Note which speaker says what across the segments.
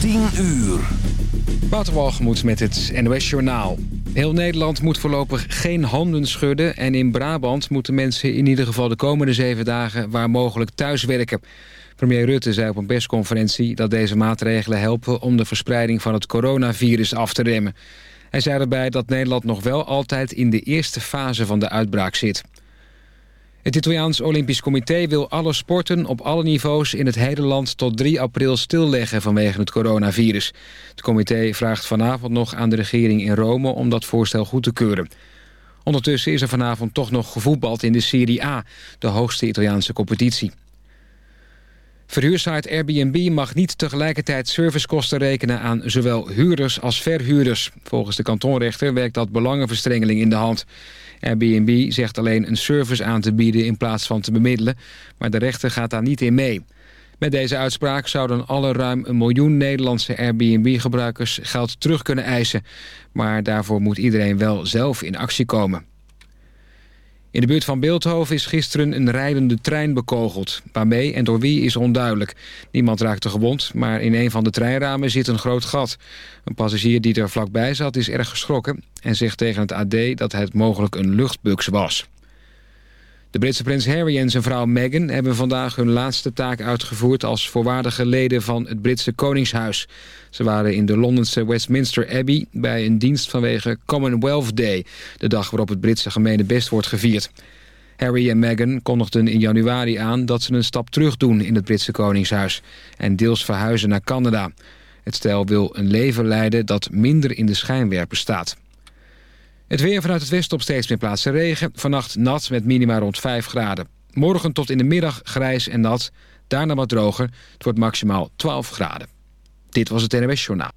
Speaker 1: 10 uur.
Speaker 2: Waterwalgemoed met het NOS Journaal. Heel Nederland moet voorlopig geen handen schudden... en in Brabant moeten mensen in ieder geval de komende zeven dagen... waar mogelijk thuiswerken. Premier Rutte zei op een persconferentie dat deze maatregelen helpen... om de verspreiding van het coronavirus af te remmen. Hij zei erbij dat Nederland nog wel altijd in de eerste fase van de uitbraak zit. Het Italiaans Olympisch Comité wil alle sporten op alle niveaus in het hele land tot 3 april stilleggen vanwege het coronavirus. Het comité vraagt vanavond nog aan de regering in Rome om dat voorstel goed te keuren. Ondertussen is er vanavond toch nog gevoetbald in de Serie A, de hoogste Italiaanse competitie. Verhuursite Airbnb mag niet tegelijkertijd servicekosten rekenen aan zowel huurders als verhuurders. Volgens de kantonrechter werkt dat belangenverstrengeling in de hand. Airbnb zegt alleen een service aan te bieden in plaats van te bemiddelen, maar de rechter gaat daar niet in mee. Met deze uitspraak zouden alle ruim een miljoen Nederlandse Airbnb-gebruikers geld terug kunnen eisen. Maar daarvoor moet iedereen wel zelf in actie komen. In de buurt van Beeldhoven is gisteren een rijdende trein bekogeld. Waarmee en door wie is onduidelijk. Niemand raakte gewond, maar in een van de treinramen zit een groot gat. Een passagier die er vlakbij zat is erg geschrokken... en zegt tegen het AD dat het mogelijk een luchtbugs was. De Britse prins Harry en zijn vrouw Meghan hebben vandaag hun laatste taak uitgevoerd als voorwaardige leden van het Britse Koningshuis. Ze waren in de Londense Westminster Abbey bij een dienst vanwege Commonwealth Day, de dag waarop het Britse gemene best wordt gevierd. Harry en Meghan kondigden in januari aan dat ze een stap terug doen in het Britse Koningshuis en deels verhuizen naar Canada. Het stel wil een leven leiden dat minder in de schijnwerper staat. Het weer vanuit het westen op steeds meer plaatsen regen. Vannacht nat met minima rond 5 graden. Morgen tot in de middag grijs en nat. Daarna wat droger. Het wordt maximaal 12 graden. Dit was het NWS Journaal.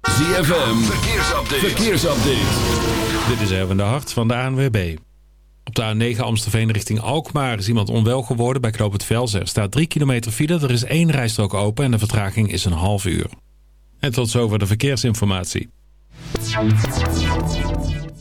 Speaker 1: ZFM, verkeersupdate. verkeersupdate.
Speaker 3: Dit is even de hart van de ANWB. Op de A9 Amstelveen richting Alkmaar is iemand onwel geworden bij Knoop het Velzen. Er staat 3 kilometer file, er is één rijstrook open en de vertraging is een half uur. En tot zover de verkeersinformatie.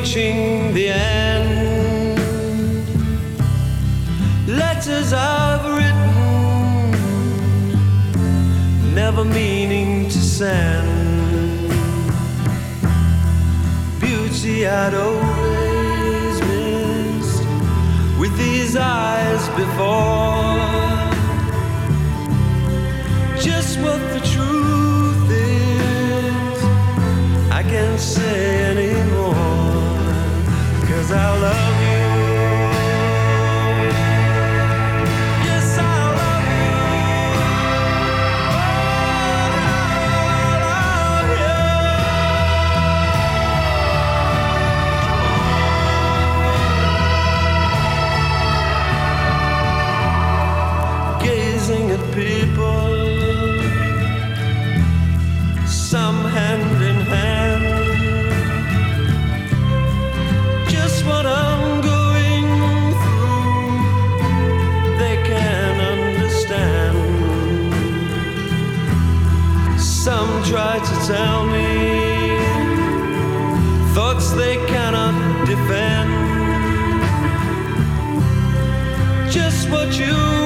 Speaker 4: reaching the end. Letters I've written, never meaning to send. Beauty I'd always missed with these eyes before. they cannot defend. Just what you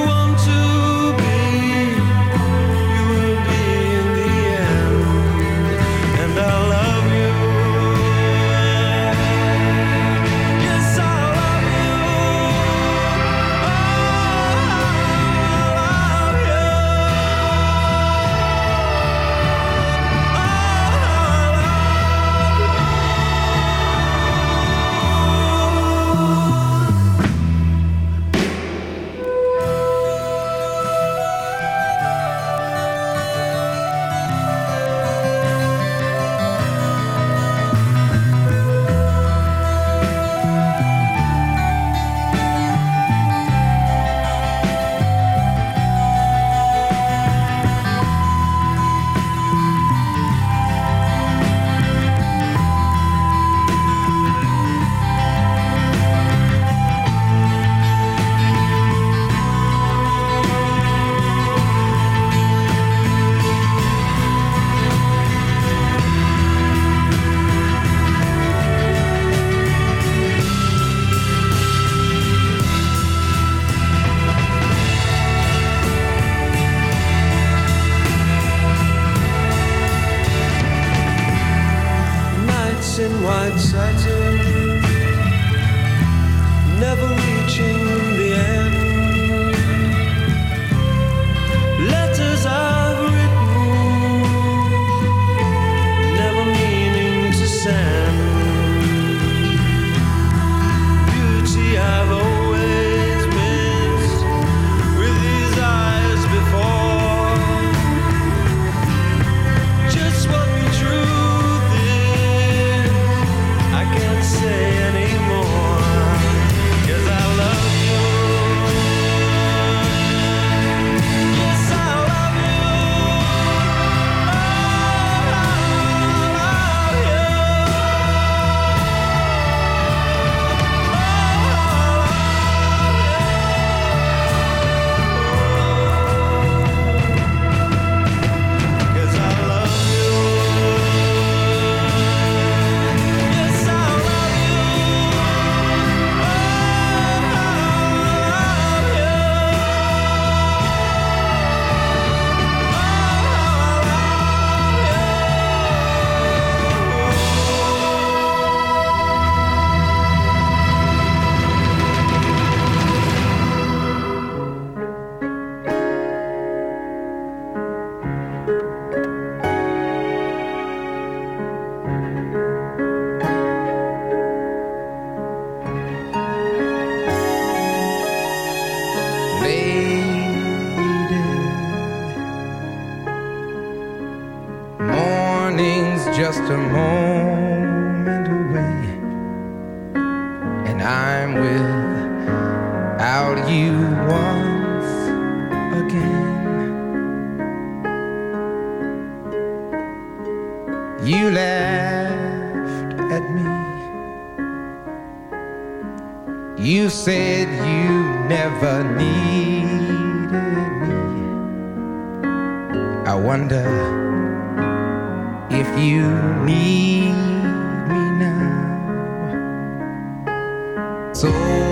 Speaker 4: 走。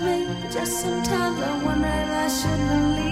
Speaker 4: me, but
Speaker 5: just sometimes I wonder if I should believe.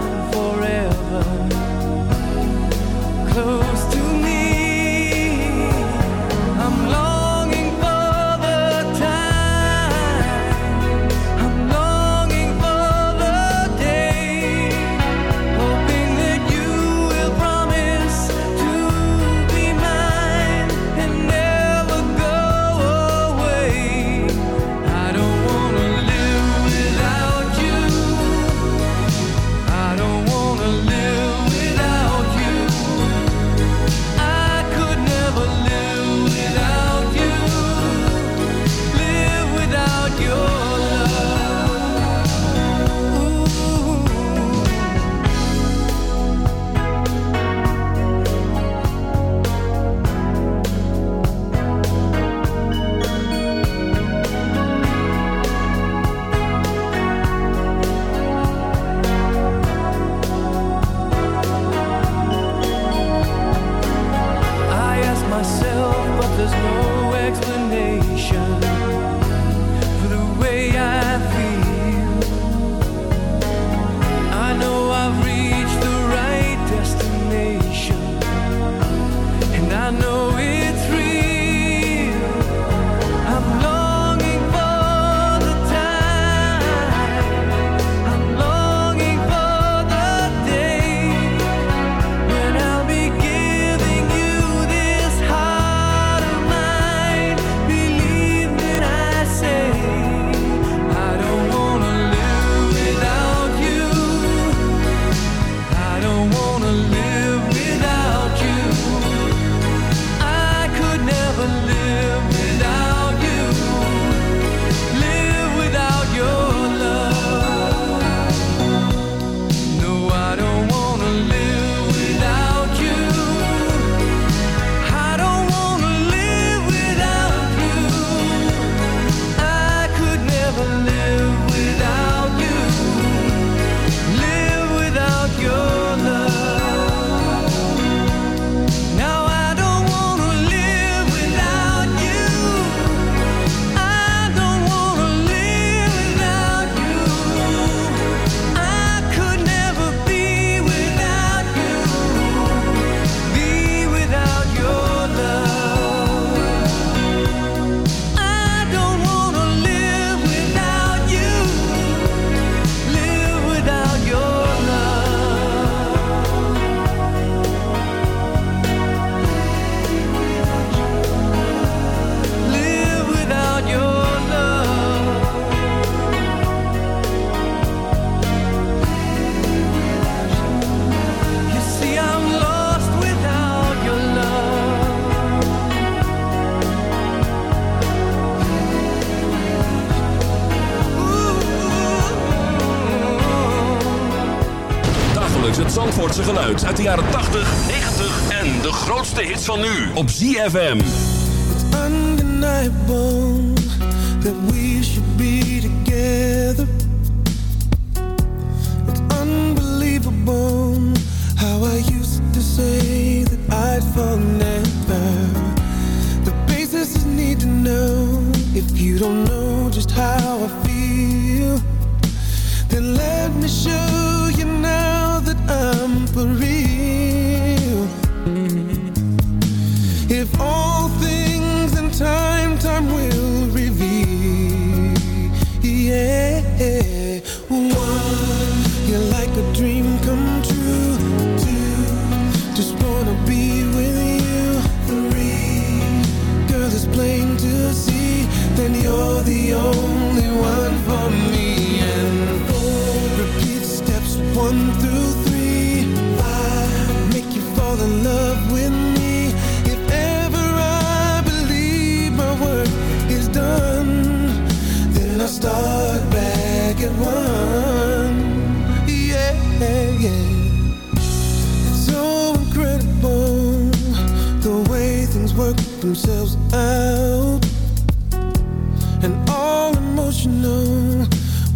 Speaker 6: grootste hits van nu op ZFM.
Speaker 1: It's undeniable that we should be together. It's unbelievable how I used to say that I'd fall never. The basis is need to know if you don't know just how I feel. Then let me show you now that I'm for real. time, time we. themselves out. And all emotional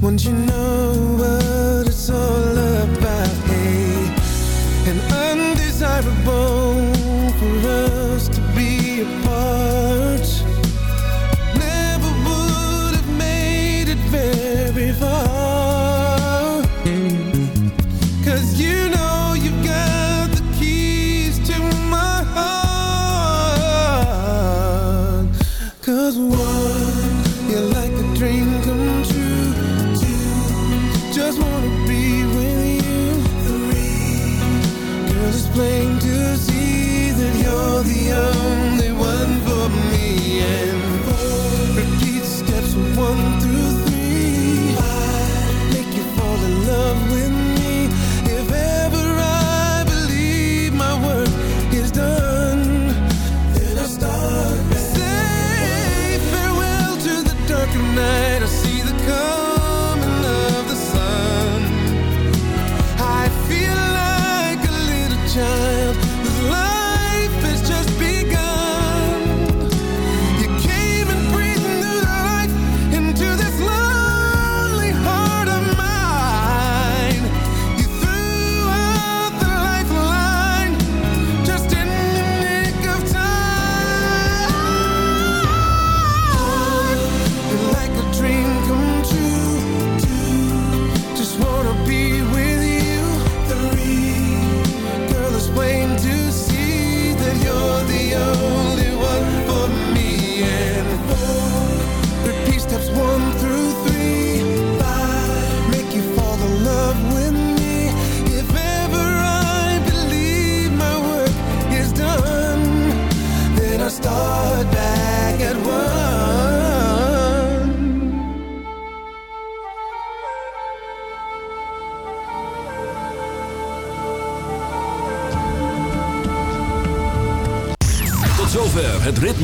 Speaker 1: Once you know what it's all about hey, undesirable
Speaker 4: just
Speaker 1: want